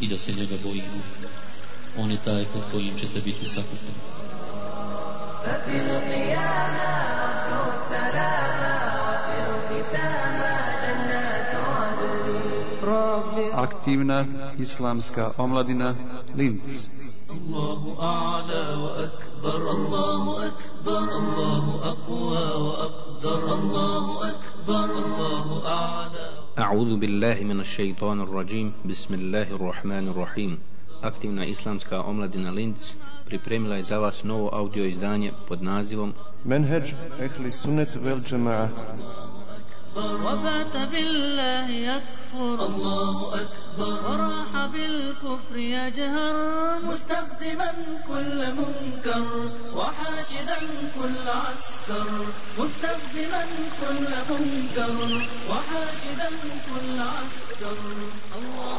i da se njega bojimo. On je taj pod kojim ćete biti sakupani. ففي القيامة السلامة وفي الختامة جنات Aktivna islamska omladina Linz. الله أعلى وأكبر الله أكبر الله أقوى وأقدر الله أكبر الله أعلى A'udhu billahi min ash-shaytanir rajim. Bismillahir rahmanir rahim. Aktivna islamska omladina Linz pripremila je za vas novo audio izdanje pod nazivom Menhedž Ehli Sunnet vel Džema'a. وبات بالله يكفر. الله أكبر. وراح بالكفر يجهر. مستخدما كل منكر وحاشدا كل عسكر. مستخدما كل منكر وحاشدا كل عسكر. الله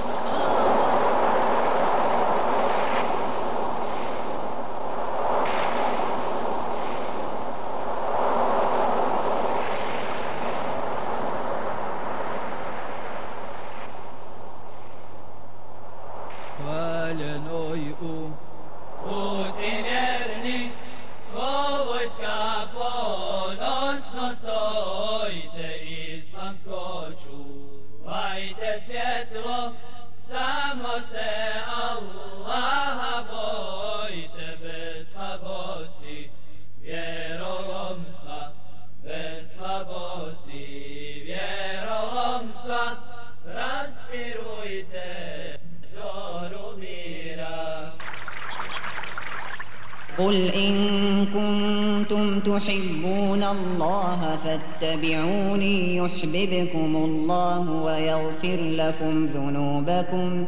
يحببكم الله ويغفر لكم ذنوبكم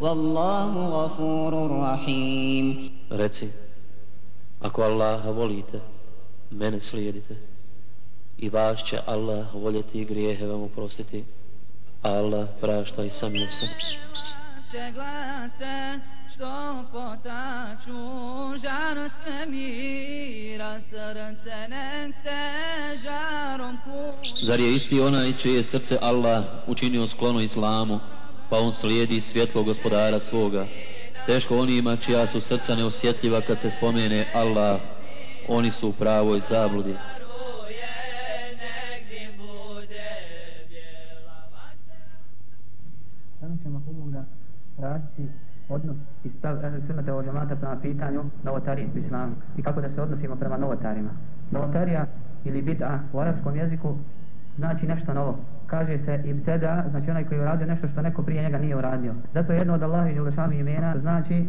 والله غفور رحيم Reci, ako Allaha volite, mene slijedite i vas će Allah voljeti i grijehe vam oprostiti, a Allah prašta i samilosan. što potaču žar svemira srce nek se žarom kuća. Zar je isti onaj čije srce Allah učinio sklono islamu, pa on slijedi svjetlo gospodara svoga? Teško onima čija su srca neosjetljiva kad se spomene Allah, oni su u pravoj zabludi. Danas ćemo pomoga raditi odnos i stav Ehli Sunnata u džemata prema pitanju novotarije u islamu i kako da se odnosimo prema novotarima. Novotarija ili bid'a u arapskom jeziku znači nešto novo. Kaže se ibteda, znači onaj koji je uradio nešto što neko prije njega nije uradio. Zato jedno od Allahi Đelešanu imena znači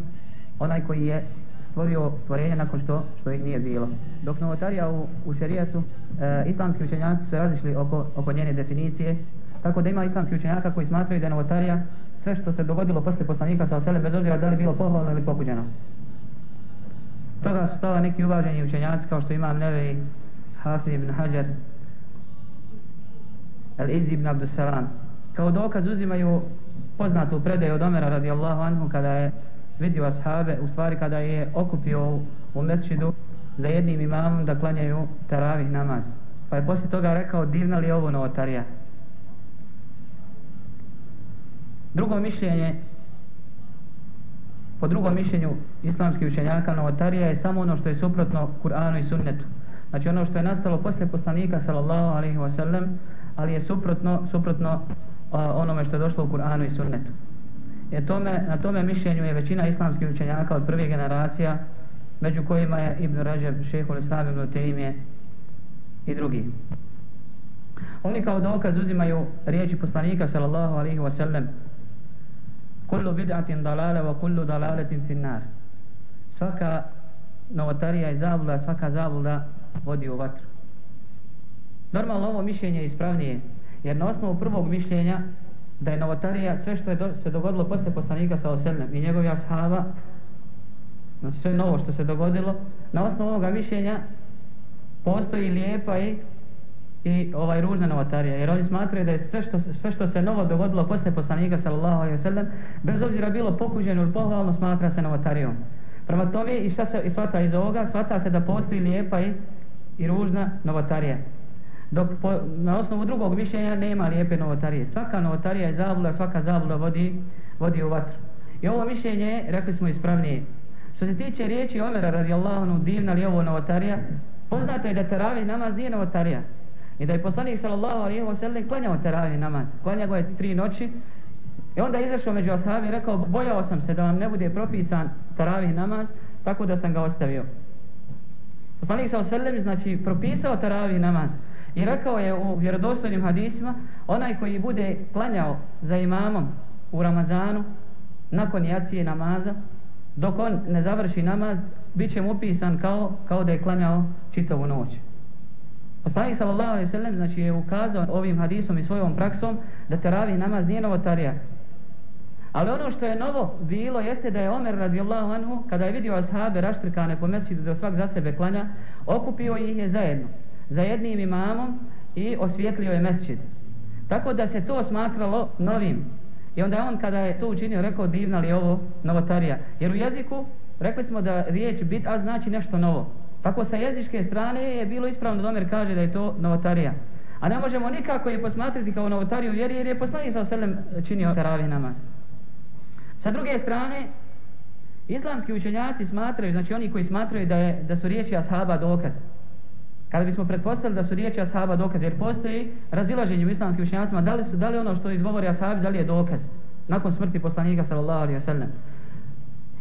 onaj koji je stvorio stvorenje nakon što što ih nije bilo. Dok novotarija u, u šerijetu, e, islamski učenjaci su različili oko, oko njene definicije, tako da ima islamski učenjaka koji smatraju da je novotarija sve što se dogodilo posle poslanika sa osele bez obzira da li bilo pohvalno ili pokuđeno. Toga su stala neki uvaženi učenjaci kao što imam Nevi, Hafiz ibn Hajar, El Izi ibn Abdussalam. Kao dokaz uzimaju poznatu predaju od Omera radijallahu anhu kada je vidio ashabe, u stvari kada je okupio u, mesčidu za jednim imamom da klanjaju taravih namaz. Pa je poslije toga rekao divna li ovo novotarija? Drugo mišljenje, po drugom mišljenju islamskih učenjaka novotarija je samo ono što je suprotno Kur'anu i sunnetu. Znači ono što je nastalo posle poslanika sallallahu alaihi wa sallam, ali je suprotno, suprotno a, onome što je došlo u Kur'anu i sunnetu. Je tome, na tome mišljenju je većina islamskih učenjaka od prvih generacija, među kojima je Ibn Rajab, šehhul Islam ibn Tejmije i drugi. Oni kao dokaz uzimaju riječi poslanika sallallahu alaihi wa sallam kullu bid'atin dalale wa kullu dalaletin finnar. Svaka novotarija i zabluda, svaka zabluda vodi u vatru. Normalno ovo mišljenje je ispravnije, jer na osnovu prvog mišljenja da je novotarija sve što je do, se dogodilo posle poslanika sa oselnem i njegovih ashaba, znači sve novo što se dogodilo, na osnovu ovoga mišljenja postoji lijepa i i ovaj ružna novotarija. Jer oni smatraju da je sve što, sve što se novo dogodilo posle poslanika sallallahu alejhi ve sellem bez obzira bilo pokuđeno ili pohvalno smatra se novotarijom. Prema tome i šta se i svata iz ovoga? Svata se da postoji lijepa i, i ružna novotarija. Dok po, na osnovu drugog mišljenja nema lijepe novotarije. Svaka novotarija je zabluda svaka zabluda vodi, vodi u vatru. I ovo mišljenje rekli smo ispravnije. Što se tiče riječi Omera radijallahu anhu divna li ovo novotarija poznato je da teravih namaz nije novotarija. I da je poslanik sallallahu alaihi wa sallam klanjao teravih namaz. Klanjao je tri noći. I onda je izašao među ashabi i rekao, bojao sam se da vam ne bude propisan teravih namaz, tako da sam ga ostavio. Poslanik sallallahu alaihi wa sallam znači propisao teravih namaz. I rekao je u vjerodostojnim hadisima, onaj koji bude klanjao za imamom u Ramazanu, nakon jacije namaza, dok on ne završi namaz, bit će mu upisan kao, kao da je klanjao čitavu noć. Poslanik sallallahu alejhi ve sellem znači je ukazao ovim hadisom i svojom praksom da teravi namaz nije novotarija. Ali ono što je novo bilo jeste da je Omer radijallahu anhu kada je vidio ashabe raštrkane po mesčidu da svak za sebe klanja, okupio ih je zajedno, za jednim imamom i osvijetlio je mesčid. Tako da se to smatralo novim. I onda on kada je to učinio rekao divna li ovo novotarija. Jer u jeziku rekli smo da riječ bit a znači nešto novo. Tako sa jezičke strane je bilo ispravno da Omer kaže da je to novotarija. A ne možemo nikako je posmatrati kao novotariju vjeri jer je poslanik sa oselem činio teravi namaz. Sa druge strane, islamski učenjaci smatraju, znači oni koji smatraju da, je, da su riječi ashaba dokaz. Kada bismo pretpostavili da su riječi ashaba dokaz, jer postoji razilaženje u islamskim učenjacima, da li, su, da li ono što izgovori ashabi, da li je dokaz nakon smrti poslanika sallallahu alaihi wa sallam.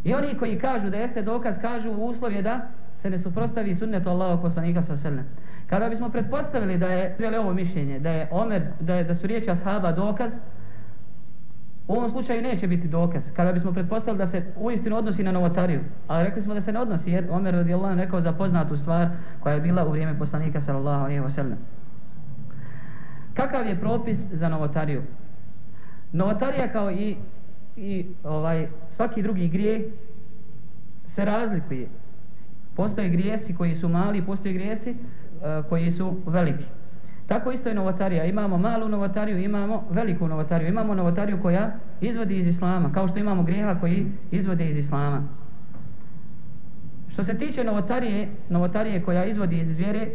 I oni koji kažu da jeste dokaz, kažu uslov je da se ne suprostavi sunnetu Allahog poslanika sa selem. Kada bismo pretpostavili da je žele ovo mišljenje, da je Omer, da, je, da su riječi ashaba dokaz, u ovom slučaju neće biti dokaz. Kada bismo pretpostavili da se uistinu odnosi na novotariju, ali rekli smo da se ne odnosi, jer Omer radijallahu rekao za poznatu stvar koja je bila u vrijeme poslanika sallallahu alejhi ve sellem. Kakav je propis za novotariju? Novotarija kao i, i ovaj svaki drugi grije se razlikuje Postoje grijesi koji su mali, postoje grijesi uh, koji su veliki. Tako isto je novotarija. Imamo malu novotariju, imamo veliku novotariju. Imamo novotariju koja izvodi iz islama, kao što imamo grijeha koji izvode iz islama. Što se tiče novotarije, novotarije koja izvodi iz vjere,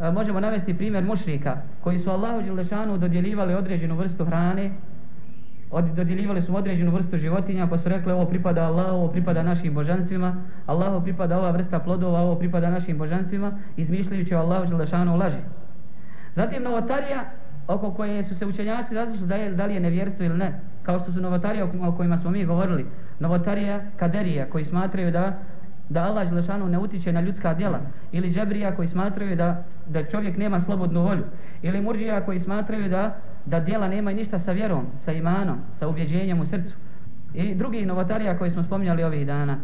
e, možemo navesti primjer mušrika, koji su Allahu Đelešanu dodjeljivali određenu vrstu hrane, od, dodjeljivali su određenu vrstu životinja pa su rekli ovo pripada Allahu, ovo pripada našim božanstvima. Allahu pripada ova vrsta plodova, ovo pripada našim božanstvima izmišljajući o Allahu Đelešanu laži. Zatim novotarija oko koje su se učenjaci različili da, je, da li je nevjerstvo ili ne kao što su novotarije o kojima smo mi govorili. Novotarija kaderija koji smatraju da da Allah Želešanu ne utiče na ljudska djela ili džebrija koji smatraju da, da čovjek nema slobodnu volju ili murđija koji smatraju da da djela nema ništa sa vjerom, sa imanom, sa ubjeđenjem u srcu. I drugi novotarija koji smo spominjali ovih dana.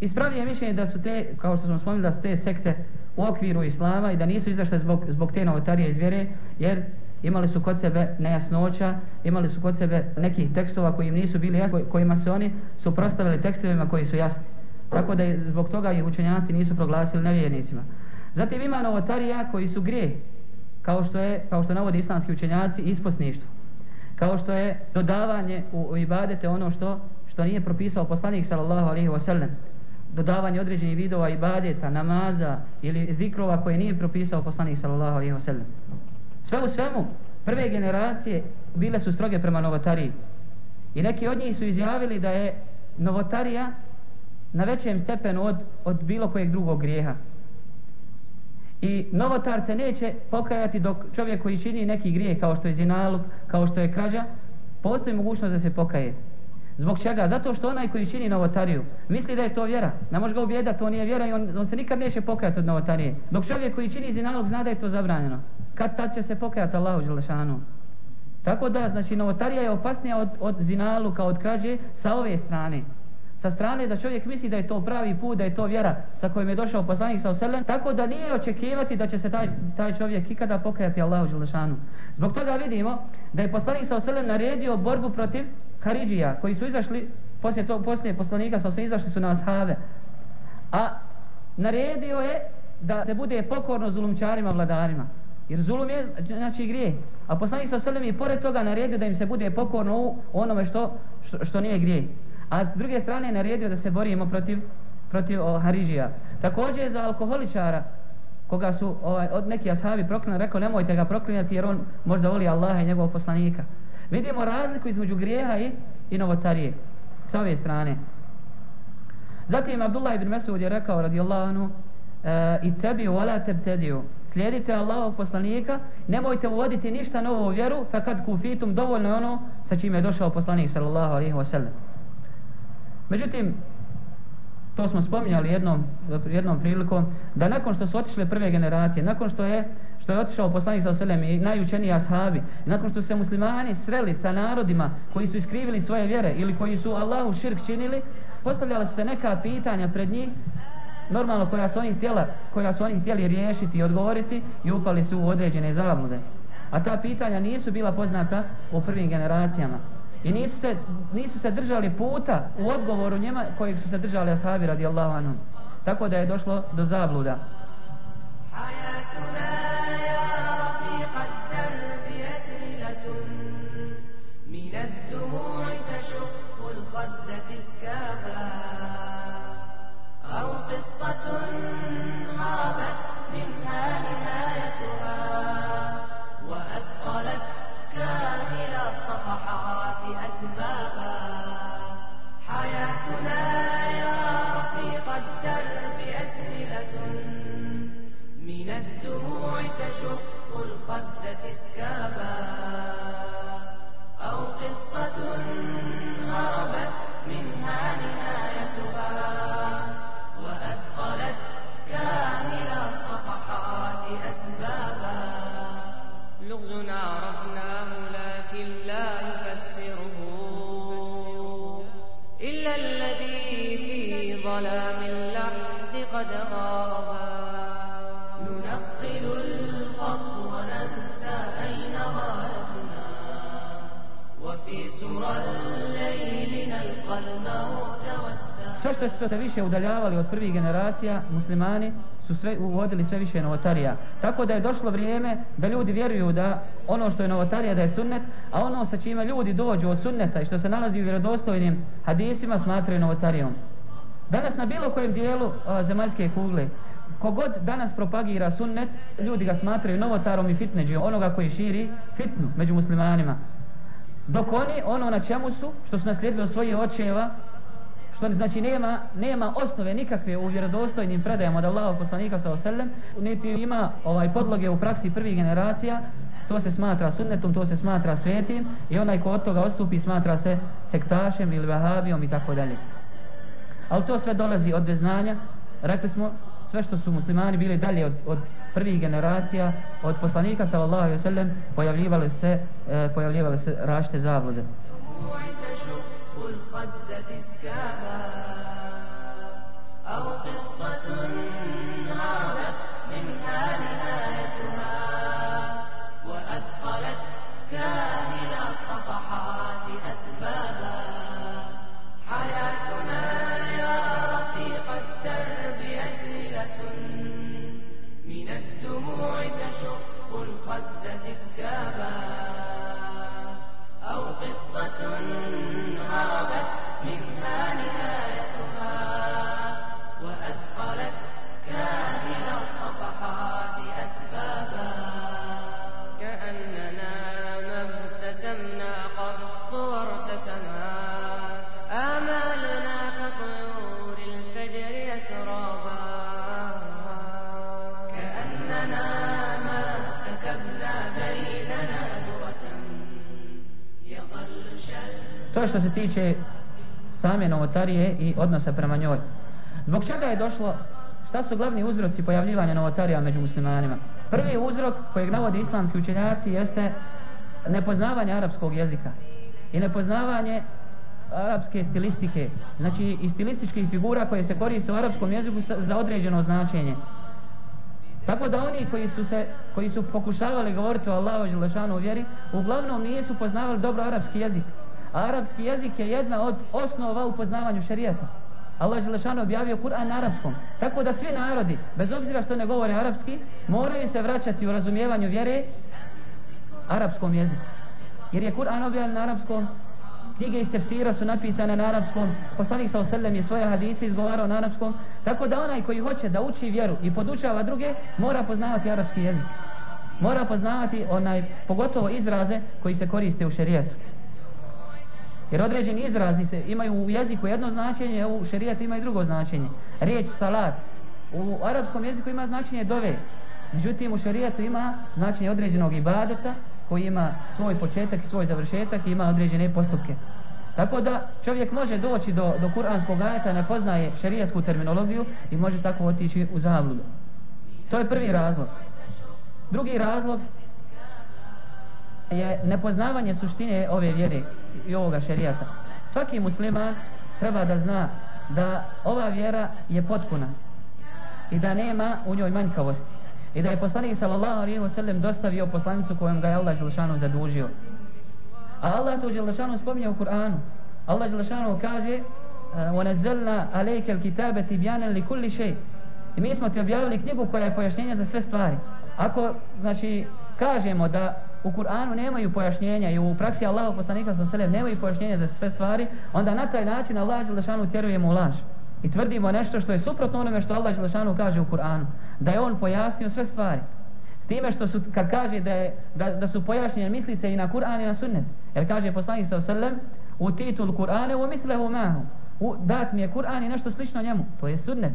Ispravije mišljenje da su te, kao što smo spominjali, da su te sekte u okviru islama i da nisu izašle zbog, zbog te novotarije iz vjere, jer imali su kod sebe nejasnoća, imali su kod sebe nekih tekstova koji im nisu bili jasni, kojima se oni suprostavili tekstovima koji su jasni. Tako da zbog toga ih učenjaci nisu proglasili nevjernicima. Zatim ima novotarija koji su grije, kao što je kao što navode islamski učenjaci isposništvo. Kao što je dodavanje u, u ibadete ono što što nije propisao poslanik sallallahu alejhi ve sellem dodavanje određenih vidova ibadeta namaza ili zikrova koje nije propisao poslanik sallallahu alejhi ve sellem sve u svemu prve generacije bile su stroge prema novotariji. I neki od njih su izjavili da je novotarija na većem stepenu od, od bilo kojeg drugog grijeha. I novotar se neće pokajati dok čovjek koji čini neki grijeh kao što je zinaluk, kao što je krađa, postoji mogućnost da se pokaje. Zbog čega? Zato što onaj koji čini novotariju misli da je to vjera. Ne može ga ubijedati, to nije vjera i on, on se nikad neće pokajati od novotarije. Dok čovjek koji čini zinaluk zna da je to zabranjeno. Kad tad će se pokajati Allahu Đelešanu? Tako da, znači, novotarija je opasnija od, od zinaluka, od krađe sa ove strane sa strane da čovjek misli da je to pravi put, da je to vjera sa kojom je došao poslanik sa oselem, tako da nije očekivati da će se taj, taj čovjek ikada pokajati Allahu Đelešanu. Zbog toga vidimo da je poslanik sa oselem naredio borbu protiv Haridžija, koji su izašli, poslije, to, poslije poslanika sa oselem izašli su na ashave. A naredio je da se bude pokorno zulumčarima vladarima. Jer zulum je znači grije. A poslanik sa oselem je pored toga naredio da im se bude pokorno u onome što, što, što nije grije. A s druge strane je naredio da se borimo protiv, protiv o, Haridžija. Također za alkoholičara koga su ovaj, od neki ashabi proklinali, rekao nemojte ga proklinati jer on možda voli Allaha i njegovog poslanika. Vidimo razliku između grijeha i, i novotarije. S ove strane. Zatim Abdullah ibn Mesud je rekao radijallahu anhu e, i tebi wala tebtediju slijedite Allahovog poslanika nemojte uvoditi ništa novo u vjeru fa kad kufitum dovoljno je ono sa čime je došao poslanik sallallahu alaihi wa sallam međutim to smo spominjali jednom, jednom prilikom da nakon što su otišle prve generacije nakon što je što je otišao poslanik sa oselem i najučeniji ashabi nakon što se muslimani sreli sa narodima koji su iskrivili svoje vjere ili koji su Allahu širk činili postavljala su se neka pitanja pred njih normalno koja su oni htjela koja su oni htjeli riješiti i odgovoriti i upali su u određene zablude. A ta pitanja nisu bila poznata u prvim generacijama i nisu se, nisu se držali puta u odgovoru njema kojeg su se držali ashabi radijallahu anhu. tako da je došlo do zabluda إسكابا أو قصة هربت منها نهاية. Sve što se više udaljavali od prvih generacija, muslimani su sve uvodili sve više novotarija. Tako da je došlo vrijeme da ljudi vjeruju da ono što je novotarija da je sunnet, a ono sa čime ljudi dođu od sunneta i što se nalazi u vjerodostojnim hadisima smatraju novotarijom. Danas na bilo kojem dijelu a, zemaljske kugle, kogod danas propagira sunnet, ljudi ga smatraju novotarom i fitneđijom, onoga koji širi fitnu među muslimanima. Dok oni, ono na čemu su, što su naslijedili od svojih očeva, što znači nema, nema osnove nikakve u vjerodostojnim predajama od Allahov poslanika sa osellem, niti ima ovaj podloge u praksi prvih generacija, to se smatra sunnetom, to se smatra svetim i onaj ko od toga ostupi smatra se sektašem ili vahabijom i tako dalje. Ali to sve dolazi od neznanja, rekli smo, sve što su muslimani bili dalje od, od prvih generacija, od poslanika sallallahu alejhi ve sellem pojavljivale se, e, pojavljivale se rašte zablude. To što se tiče same novotarije i odnosa prema njoj. Zbog čega je došlo, šta su glavni uzroci pojavljivanja novotarija među muslimanima? Prvi uzrok kojeg navodi islamski učenjaci jeste nepoznavanje arapskog jezika i nepoznavanje arapske stilistike, znači i stilističkih figura koje se koriste u arapskom jeziku za određeno značenje. Tako da oni koji su se koji su pokušavali govoriti o Allahu dželešanu vjeri, uglavnom nisu poznavali dobro arapski jezik. Arapski jezik je jedna od osnova u poznavanju šerijata. Allah dželešanu objavio Kur'an na arapskom. Tako da svi narodi, bez obzira što ne govore arapski, moraju se vraćati u razumijevanju vjere arapskom jeziku. Jer je Kur'an objavljen na arapskom, knjige iz tefsira su napisane na arapskom, poslanik sa oselem je svoje hadise izgovarao na arapskom, tako da onaj koji hoće da uči vjeru i podučava druge, mora poznavati arapski jezik. Mora poznavati onaj, pogotovo izraze koji se koriste u šerijetu. Jer određeni izrazi se imaju u jeziku jedno značenje, u šerijatu ima i drugo značenje. Riječ salat u arapskom jeziku ima značenje dove. Međutim, u šerijatu ima značenje određenog ibadeta koji ima svoj početak i svoj završetak i ima određene postupke. Tako da čovjek može doći do, do kuranskog ajeta, ne poznaje šerijatsku terminologiju i može tako otići u zavludu. To je prvi razlog. Drugi razlog je nepoznavanje suštine ove vjere i ovoga šerijata. Svaki musliman treba da zna da ova vjera je potpuna i da nema u njoj manjkavosti i da je poslanik sallallahu alejhi ve sellem dostavio poslanicu kojom ga je Allah Đelšanu zadužio. A Allah to Đelšanu spominje u Kur'anu. Allah Đelšanu kaže: وَنَزَّلْنَا عَلَيْكَ الْكِتَابَ تِبْيَانًا لِكُلِّ شَيْءٍ. I mi smo ti objavili knjigu koja je pojašnjenje za sve stvari. Ako znači kažemo da u Kur'anu nemaju pojašnjenja i u praksi Allahov poslanika sallallahu alejhi ve sellem nemaju pojašnjenja za sve stvari, onda na taj način Allah Đelešanu tjerujemo u laž i tvrdimo nešto što je suprotno onome što Allah Đelešanu kaže u Kur'anu, da je on pojasnio sve stvari. S time što su, kad kaže da, je, da, da su pojašnjene, mislite i na Kur'an i na sunnet. Jer kaže poslanik sa sallam, u titul Kur'ane u mislehu mahu. U, dat mi je Kur'an i nešto slično njemu. To je sunnet.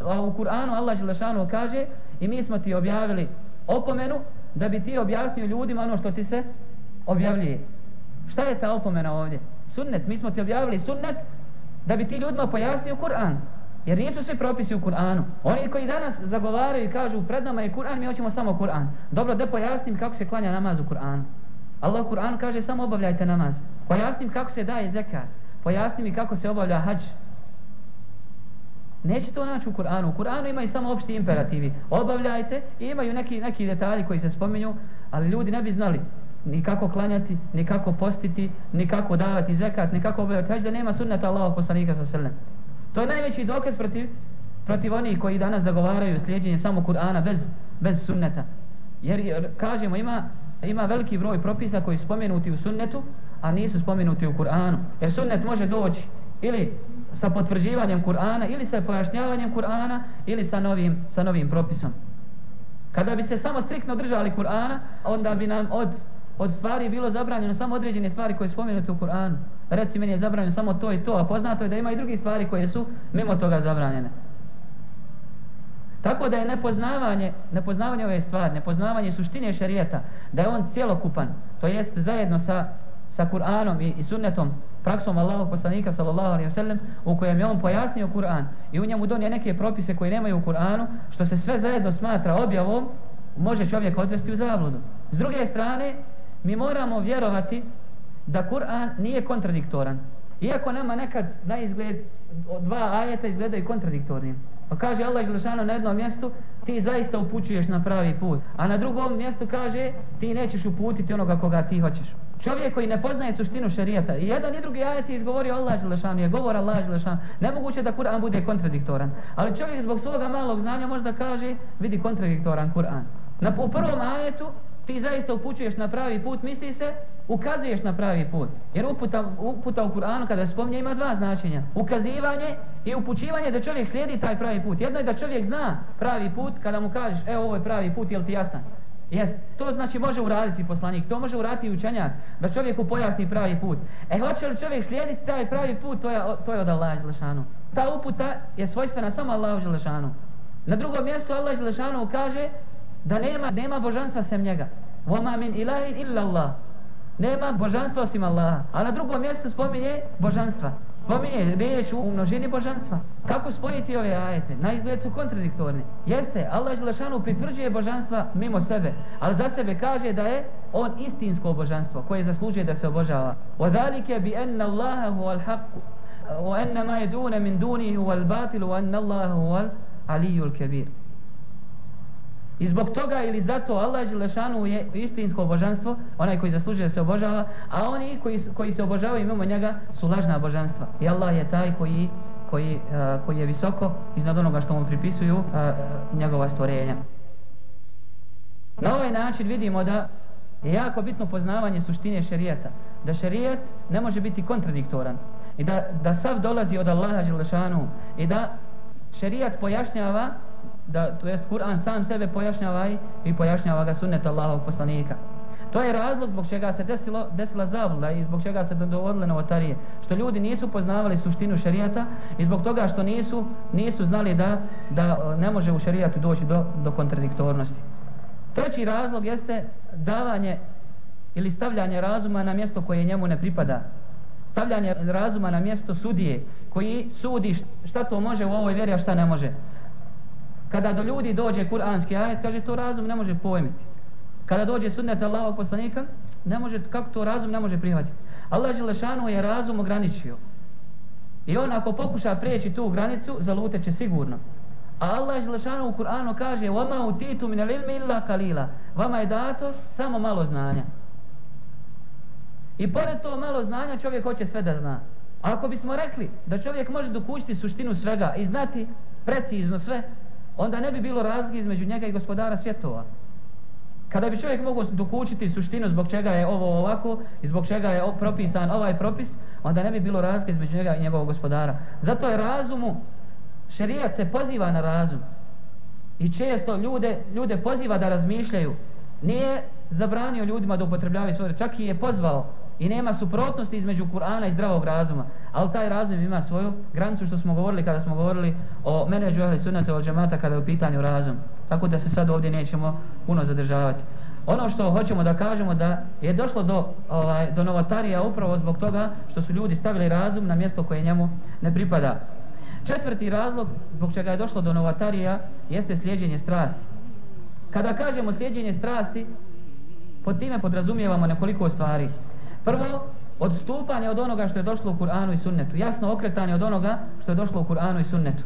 A u Kur'anu Allah Đelešanu kaže i mi smo ti objavili opomenu da bi ti objasnio ljudima ono što ti se objavljuje. Šta je ta opomena ovdje? Sunnet. Mi smo ti objavili sunnet da bi ti ljudima pojasnio Kur'an. Jer nisu svi propisi u Kur'anu. Oni koji danas zagovaraju i kažu pred nama je Kur'an, mi hoćemo samo Kur'an. Dobro, da pojasnim kako se klanja namaz u Kur'anu. Allah u Kur'anu kaže samo obavljajte namaz. Pojasnim kako se daje zekat. Pojasnim i kako se obavlja hađ. Neće to naći u Kur'anu. U Kur'anu imaju samo opšti imperativi. Obavljajte i imaju neki, neki detalji koji se spominju, ali ljudi ne bi znali ni kako klanjati, ni kako postiti, ni kako davati zekat, ni kako obavljati hađ, da nema sunnata Allahog poslanika sa selem. To je najveći dokaz protiv, protiv onih koji danas zagovaraju slijedjenje samo Kur'ana bez, bez sunneta. Jer, jer kažemo, ima, ima veliki broj propisa koji su spomenuti u sunnetu, a nisu spomenuti u Kur'anu. Jer sunnet može doći ili sa potvrđivanjem Kur'ana, ili sa pojašnjavanjem Kur'ana, ili sa novim, sa novim propisom. Kada bi se samo striktno držali Kur'ana, onda bi nam od od stvari bilo zabranjeno samo određene stvari koje spomenute u Kur'anu. Reci meni je zabranjeno samo to i to, a poznato je da ima i drugi stvari koje su mimo toga zabranjene. Tako da je nepoznavanje, nepoznavanje ove stvari, nepoznavanje suštine šarijeta, da je on cjelokupan, to jest zajedno sa, sa Kur'anom i, i sunnetom, praksom Allahog poslanika sallallahu alaihi wasallam, u kojem je on pojasnio Kur'an i u njemu donio neke propise koje nemaju u Kur'anu, što se sve zajedno smatra objavom, može čovjek odvesti u zabludu. S druge strane, mi moramo vjerovati da Kur'an nije kontradiktoran. Iako nama nekad na izgled dva ajeta izgledaju kontradiktornim. Pa kaže Allah Želešano na jednom mjestu ti zaista upućuješ na pravi put. A na drugom mjestu kaže ti nećeš uputiti onoga koga ti hoćeš. Čovjek koji ne poznaje suštinu šerijata. I jedan i drugi ajet je izgovorio Allah Đelešanu, Je govor Allah Đelešanu. Nemoguće da Kur'an bude kontradiktoran. Ali čovjek zbog svoga malog znanja možda kaže vidi kontradiktoran Kur'an. Na, u prvom ajetu ti zaista upućuješ na pravi put, misli se, ukazuješ na pravi put. Jer uputa, uputa u Kur'anu kada se spomnje ima dva značenja. Ukazivanje i upućivanje da čovjek slijedi taj pravi put. Jedno je da čovjek zna pravi put kada mu kažeš, evo ovo je pravi put, jel ti jasan? Jes, To znači može uraditi poslanik, to može uraditi učenjak, da čovjeku pojasni pravi put. E hoće li čovjek slijediti taj pravi put, to je, to je od Allaha Želešanu. Ta uputa je svojstvena samo Allahu Želešanu. Na drugom mjestu Allah Želešanu kaže da nema nema božanstva sem njega. Wama min ilahin illa Allah. Nema božanstva osim Allaha. A na drugom mjestu spominje božanstva spominje riječ u množini božanstva. Kako spojiti ove ajete? Na izgled su kontradiktorni. Jeste, Allah Želešanu pritvrđuje božanstva mimo sebe, ali za sebe kaže da je on istinsko božanstvo koje zaslužuje da se obožava. وَذَلِكَ بِأَنَّ اللَّهَ هُوَ الْحَقُّ وَأَنَّ مَا يَدُونَ مِنْ دُونِهِ هُوَ الْبَاطِلُ وَأَنَّ اللَّهَ هُوَ الْعَلِيُّ الْكَبِيرُ I zbog toga ili zato Allah Đelešanu je istinsko božanstvo, onaj koji zaslužuje se obožava, a oni koji, koji se obožavaju mimo njega su lažna božanstva. I Allah je taj koji, koji, uh, koji je visoko iznad onoga što mu pripisuju uh, njegova stvorenja. Na ovaj način vidimo da je jako bitno poznavanje suštine šerijata. Da šerijat ne može biti kontradiktoran. I da, da sav dolazi od Allaha Đelešanu. I da šerijat pojašnjava da to jest Kur'an sam sebe pojašnjava i pojašnjava ga sunnet Allahovog poslanika. To je razlog zbog čega se desilo, desila zavla i zbog čega se dovodile novotarije. Što ljudi nisu poznavali suštinu šarijata i zbog toga što nisu nisu znali da, da e, ne može u šarijatu doći do, do kontradiktornosti. Treći razlog jeste davanje ili stavljanje razuma na mjesto koje njemu ne pripada. Stavljanje razuma na mjesto sudije koji sudi šta to može u ovoj vjeri, a šta ne može Kada do ljudi dođe kuranski ajet, kaže to razum ne može pojmiti. Kada dođe sunnet Allahovog poslanika, ne može, kako to razum ne može prihvatiti. Allah Želešanu je razum ograničio. I on ako pokuša prijeći tu granicu, zalute će sigurno. A Allah Želešanu u Kur'anu kaže وَمَا أُتِيتُ مِنَ الْإِلْمِ إِلَّا قَلِيلًا Vama je dato samo malo znanja. I pored to malo znanja čovjek hoće sve da zna. A ako bismo rekli da čovjek može dokućiti suštinu svega i znati precizno sve, onda ne bi bilo razlike između njega i gospodara svjetova. Kada bi čovjek mogao dokučiti suštinu zbog čega je ovo ovako i zbog čega je propisan ovaj propis, onda ne bi bilo razlike između njega i njegovog gospodara. Zato je razumu, šerijat se poziva na razum. I često ljude, ljude poziva da razmišljaju. Nije zabranio ljudima da upotrebljavaju svoje, čak i je pozvao i nema suprotnosti između Kur'ana i zdravog razuma. Ali taj razum ima svoju granicu što smo govorili kada smo govorili o meneđu ahli sunnata od džemata kada je u pitanju razum. Tako da se sad ovdje nećemo puno zadržavati. Ono što hoćemo da kažemo da je došlo do, ovaj, do novotarija upravo zbog toga što su ljudi stavili razum na mjesto koje njemu ne pripada. Četvrti razlog zbog čega je došlo do novotarija jeste slijedjenje strasti. Kada kažemo slijedjenje strasti, pod time podrazumijevamo nekoliko stvari. Prvo, odstupanje od onoga što je došlo u Kur'anu i sunnetu. Jasno okretanje od onoga što je došlo u Kur'anu i sunnetu.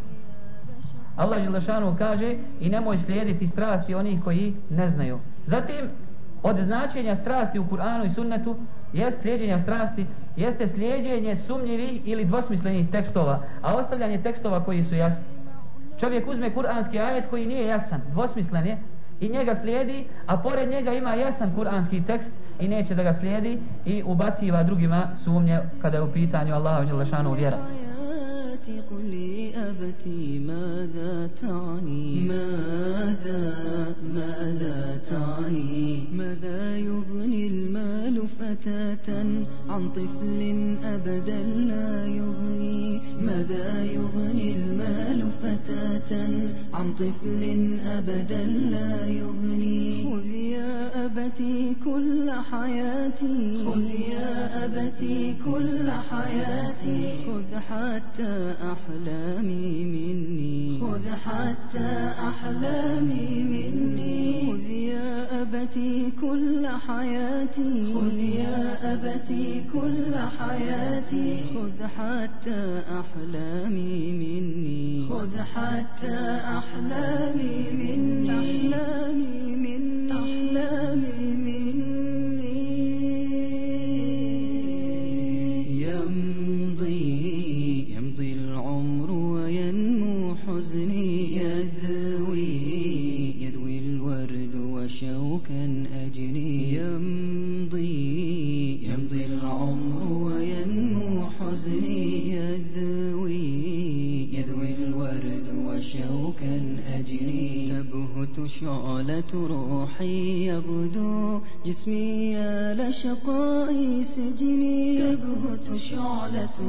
Allah Želešanu kaže i nemoj slijediti strasti onih koji ne znaju. Zatim, od značenja strasti u Kur'anu i sunnetu jest slijedjenja strasti, jeste slijedjenje sumnjivih ili dvosmislenih tekstova, a ostavljanje tekstova koji su jasni. Čovjek uzme kur'anski ajet koji nije jasan, dvosmislen je, i njega slijedi, a pored njega ima jasan kur'anski tekst i neće da ga slijedi i ubaciva drugima sumnje kada je u pitanju Allahu Đelešanu vjera. قل لي أبتي ماذا تعني ماذا ماذا تعني ماذا يغني المال فتاة عن طفل أبدا لا يغني ماذا يغني المال فتاة عن طفل أبدا لا يغني. خذ يا أبتي كل حياتي. خذ يا أبتي كل حياتي. خذ حتى أحلامي مني. خذ حتى أحلامي مني. خذ يا أبتي كل حياتي. خذ يا أبتي كل حياتي. خذ حتى أحلامي مني. خذ حتى أحلامي مني. جسمي يا لشقائي تبهت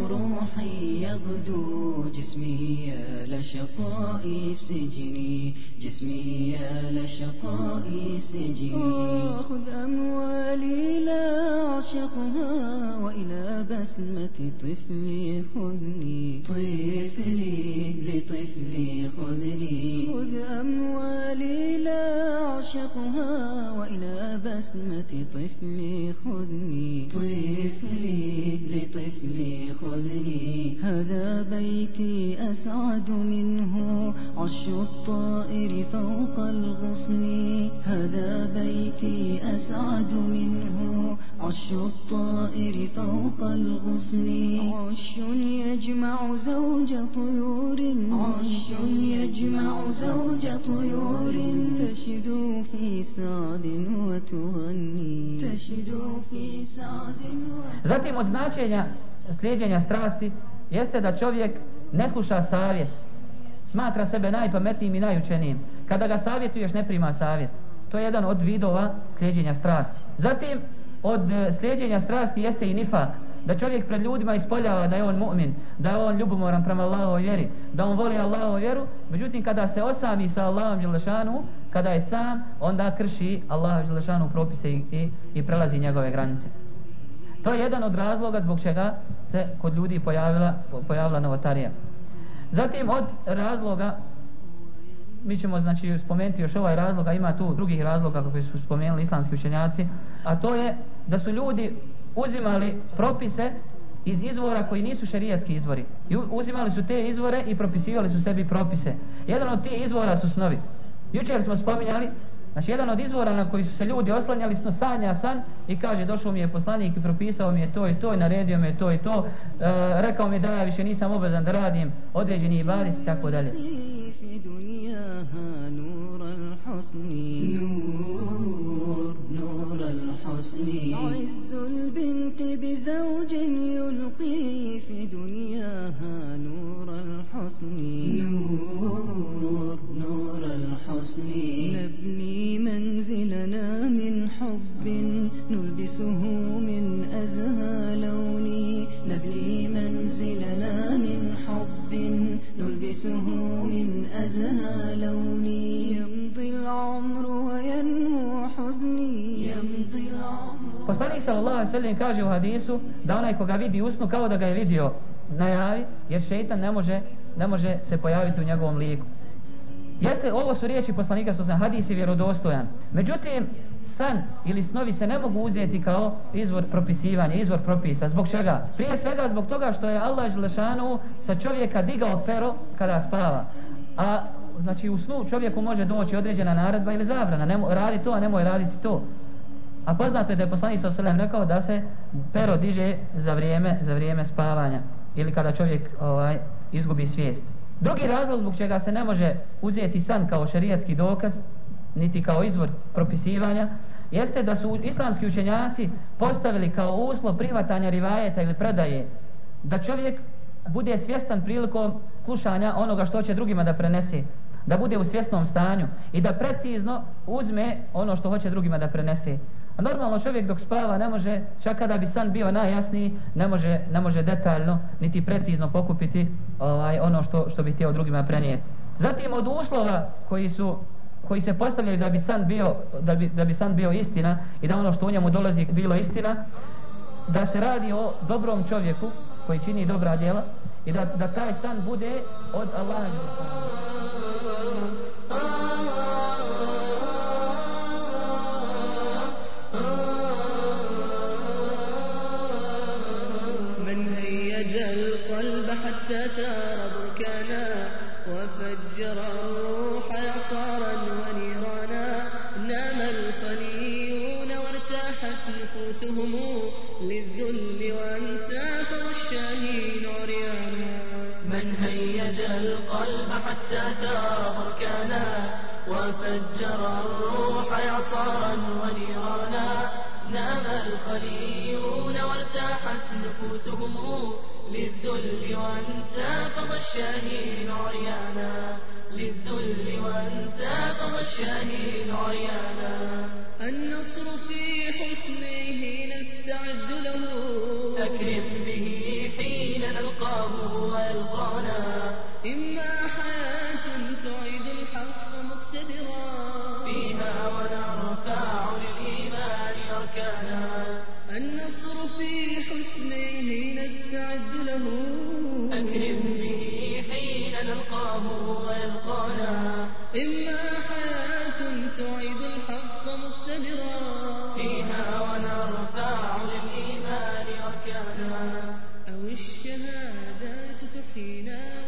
روحي يغدو جسمي يا لشقائي سجني. جسمي يا لشقائي سجني. خذ أموالي لا أعشقها وإلى بسمة طفلي خذني. طفلي لطفلي خذني. خذ أموالي لا أعشقها وإلى بسمة طفلي خذني. طفلي لطفلي خذني هذا بيتي أسعد منه. عش الطائر فوق الغصن. هذا بيتي أسعد منه. عش الطائر فوق الغصن. عش يجمع زوج طيور. عش يجمع زوج طيور. تشدو في سعد وتغني. تشدو في سعد Zatim od značenja slijedjenja strasti jeste da čovjek ne sluša savjet. Smatra sebe najpametnijim i najučenijim. Kada ga savjetuješ ne prima savjet. To je jedan od vidova slijedjenja strasti. Zatim od e, slijedjenja strasti jeste i nifak. Da čovjek pred ljudima ispoljava da je on mu'min, da je on ljubomoran prema Allahovoj vjeri, da on voli Allahovu vjeru, međutim kada se osami sa Allahom Đelešanu, kada je sam, onda krši Allahov Đelešanu propise i, i, i prelazi njegove granice. To je jedan od razloga zbog čega se kod ljudi pojavila, pojavila novotarija. Zatim od razloga mi ćemo znači spomenuti još ovaj razlog, a ima tu drugih razloga kako su spomenuli islamski učenjaci, a to je da su ljudi uzimali propise iz izvora koji nisu šerijatski izvori. I uzimali su te izvore i propisivali su sebi propise. Jedan od tih izvora su snovi. Jučer smo spominjali Znači, jedan od izvora na koji su se ljudi oslanjali su sanja san i kaže, došao mi je poslanik i propisao mi je to i to i naredio mi je to i to. E, rekao mi je da ja više nisam obvezan da radim određeni ibadis i tako dalje. عز البنت بزوج يلقي في دنياها نور الحسن نور نور الحسن نلبسه من أزهى لوني نبني منزلنا من حب نلبسه من أزهى لوني يمضي العمر وينمو حزني يمضي العمر Poslanik sallallahu alejhi ve sellem kaže u hadisu da onaj koga vidi usnu kao da ga je vidio najavi, jer šejtan ne može ne može se pojaviti u njegovom liku. Jeste, ovo su riječi poslanika sa hadis je vjerodostojan. Međutim, san ili snovi se ne mogu uzeti kao izvor propisivanja, izvor propisa. Zbog čega? Prije svega zbog toga što je Allah Želešanu sa čovjeka digao pero kada spava. A znači u snu čovjeku može doći određena naredba ili zabrana. Nemo, radi to, a nemoj raditi to. A poznato je da je poslanik sa Selem rekao da se pero diže za vrijeme, za vrijeme spavanja ili kada čovjek ovaj izgubi svijest. Drugi razlog zbog čega se ne može uzeti san kao šerijatski dokaz, niti kao izvor propisivanja, jeste da su islamski učenjaci postavili kao uslov privatanja rivajeta ili predaje da čovjek bude svjestan prilikom slušanja onoga što će drugima da prenese da bude u svjesnom stanju i da precizno uzme ono što hoće drugima da prenese. A normalno čovjek dok spava ne može, čak kada bi san bio najjasniji, ne može, ne može detaljno niti precizno pokupiti ovaj, ono što, što bi htio drugima prenijeti. Zatim od uslova koji su koji se postavljaju da bi san bio da bi, da bi san bio istina i da ono što u njemu dolazi bilo istina da se radi o dobrom čovjeku koji čini dobra djela i da, da taj san bude od Allaha. للذل وانتفض الشاهين عريانا من هيج القلب حتى ثار بركانا وفجر الروح إعصارا ونيرانا. نام الخليون وارتاحت نفوسهم للذل وانتفض الشاهين عريانا للذل وانتفض الشهيد عيانا النصر في حسنه نستعد له. أكرم به حين نلقاه ويلقانا إما حياة تعيد الحق مقتدرا. فيها ونرفع للإيمان أركانا. النصر في حسنه نستعد له. أكرم به حين نلقاه ويلقانا إما حياة تعيد مقتدرا. فيها ونرفع للإيمان أركانا. أو الشهادات تحيينا.